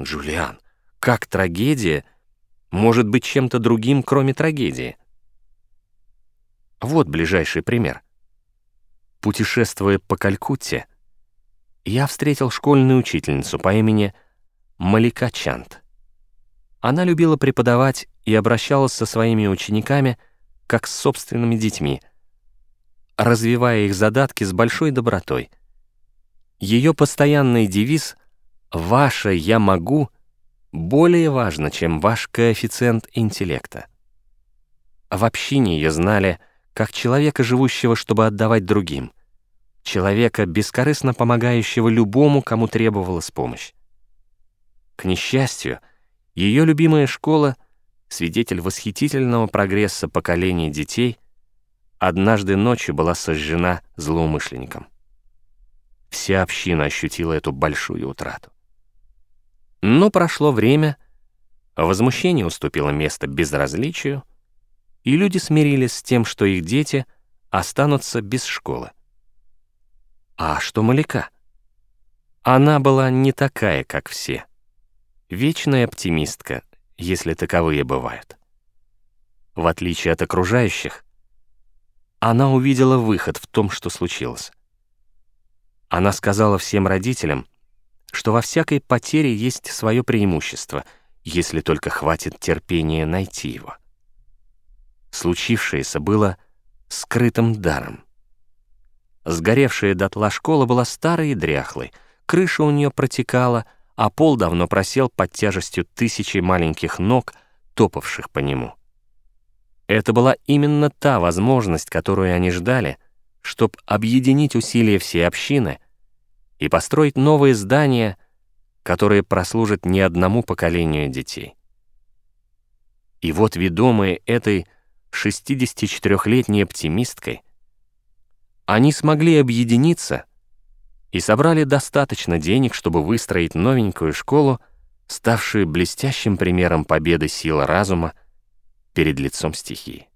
Джулиан, как трагедия может быть чем-то другим, кроме трагедии? Вот ближайший пример. Путешествуя по Калькутте, я встретил школьную учительницу по имени Малика Чант. Она любила преподавать и обращалась со своими учениками как с собственными детьми, развивая их задатки с большой добротой. Ее постоянный девиз «Ваше «я могу» более важно, чем ваш коэффициент интеллекта». В общине ее знали как человека, живущего, чтобы отдавать другим, человека, бескорыстно помогающего любому, кому требовалась помощь. К несчастью, ее любимая школа, свидетель восхитительного прогресса поколений детей, однажды ночью была сожжена злоумышленником. Вся община ощутила эту большую утрату. Но прошло время, возмущение уступило место безразличию, и люди смирились с тем, что их дети останутся без школы. А что Маляка? Она была не такая, как все. Вечная оптимистка, если таковые бывают. В отличие от окружающих, она увидела выход в том, что случилось. Она сказала всем родителям, что во всякой потере есть свое преимущество, если только хватит терпения найти его. Случившееся было скрытым даром. Сгоревшая дотла школа была старой и дряхлой, крыша у нее протекала, а пол давно просел под тяжестью тысячи маленьких ног, топавших по нему. Это была именно та возможность, которую они ждали, чтобы объединить усилия всей общины и построить новые здания, которые прослужат не одному поколению детей. И вот ведомые этой 64-летней оптимисткой, они смогли объединиться и собрали достаточно денег, чтобы выстроить новенькую школу, ставшую блестящим примером победы силы разума перед лицом стихии.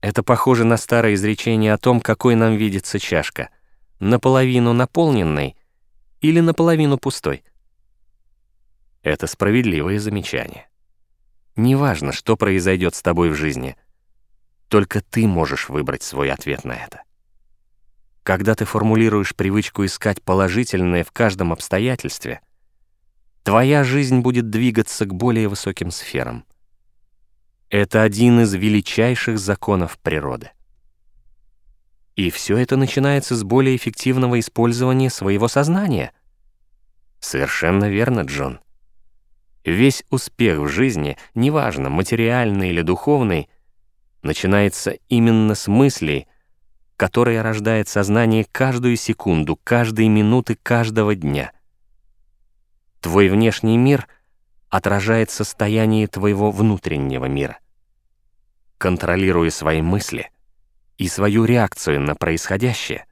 Это похоже на старое изречение о том, какой нам видится чашка, наполовину наполненной или наполовину пустой. Это справедливое замечание. Неважно, что произойдет с тобой в жизни, только ты можешь выбрать свой ответ на это. Когда ты формулируешь привычку искать положительное в каждом обстоятельстве, твоя жизнь будет двигаться к более высоким сферам. Это один из величайших законов природы. И все это начинается с более эффективного использования своего сознания. Совершенно верно, Джон. Весь успех в жизни, неважно, материальный или духовный, начинается именно с мыслей, которое рождает сознание каждую секунду, каждой минуты, каждого дня. Твой внешний мир отражает состояние твоего внутреннего мира. Контролируя свои мысли и свою реакцию на происходящее,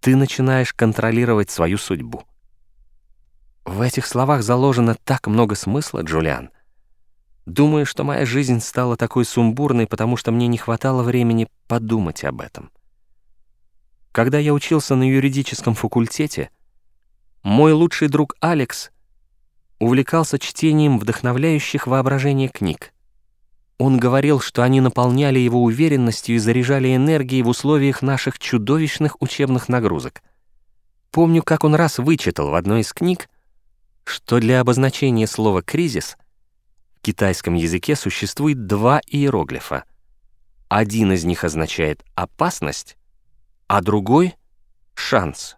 ты начинаешь контролировать свою судьбу. В этих словах заложено так много смысла, Джулиан. Думаю, что моя жизнь стала такой сумбурной, потому что мне не хватало времени подумать об этом. Когда я учился на юридическом факультете, мой лучший друг Алекс увлекался чтением вдохновляющих воображение книг. Он говорил, что они наполняли его уверенностью и заряжали энергией в условиях наших чудовищных учебных нагрузок. Помню, как он раз вычитал в одной из книг, что для обозначения слова «кризис» в китайском языке существует два иероглифа. Один из них означает «опасность», а другой — шанс.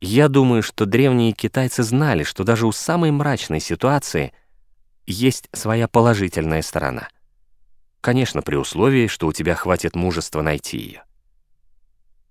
Я думаю, что древние китайцы знали, что даже у самой мрачной ситуации есть своя положительная сторона. Конечно, при условии, что у тебя хватит мужества найти ее.